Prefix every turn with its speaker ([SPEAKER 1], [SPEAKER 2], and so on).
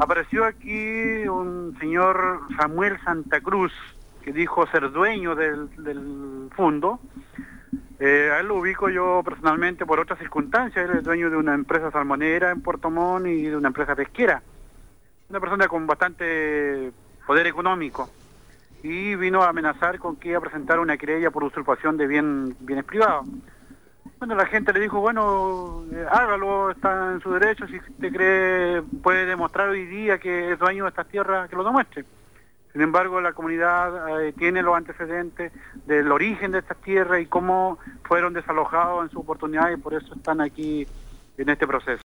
[SPEAKER 1] Apareció aquí un señor Samuel Santa Cruz, que dijo ser dueño del, del fondo. Eh, a él lo ubico yo personalmente por otras circunstancias. Él es dueño de una empresa salmonera en Puerto Montt y de una empresa pesquera. Una persona con bastante poder económico. Y vino a amenazar con que iba a presentar una querella por usurpación de bien, bienes privados. Bueno, la gente le dijo, bueno, eh, hágalo, está en su derecho, si usted cree, puede demostrar hoy día que es dueño de estas tierras, que lo demuestre. Sin embargo, la comunidad eh, tiene los antecedentes del origen de estas tierras y cómo fueron desalojados en su oportunidad y por eso están aquí en este proceso.